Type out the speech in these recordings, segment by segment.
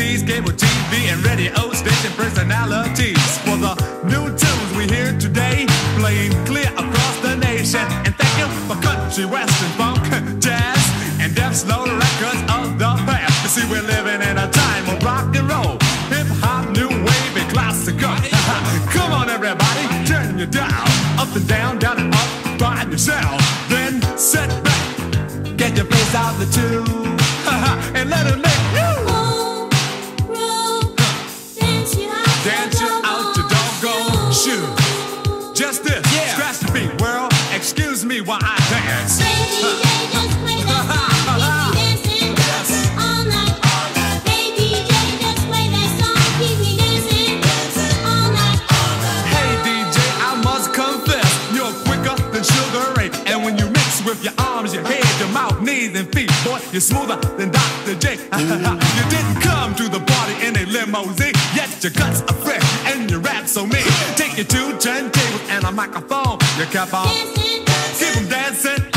cable TV and radio station personalities for the new tunes we hear today, playing clear across the nation. And thank you for country, western, funk, jazz, and death slow records of the past. You see, we're living in a time of rock and roll, hip hop, new wave, and classical. Come on, everybody, turn your dial up and down, down and up, find yourself. Then sit back, get your place out the tube, and let it make you. With your arms, your head, your mouth, knees, and feet, boy, you're smoother than Dr. J. you didn't come to the party in a limousine, yet your guts are fresh and your rap so mean. Take your two turntables and a microphone. You kept on, keep 'em dancing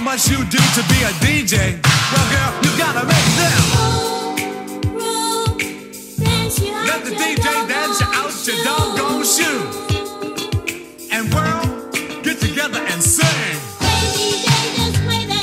not much you do to be a DJ. Well, girl, you gotta make them. Roll, roll, Let the DJ dance you out your doggone shoe. And world, get together and sing. Just play that.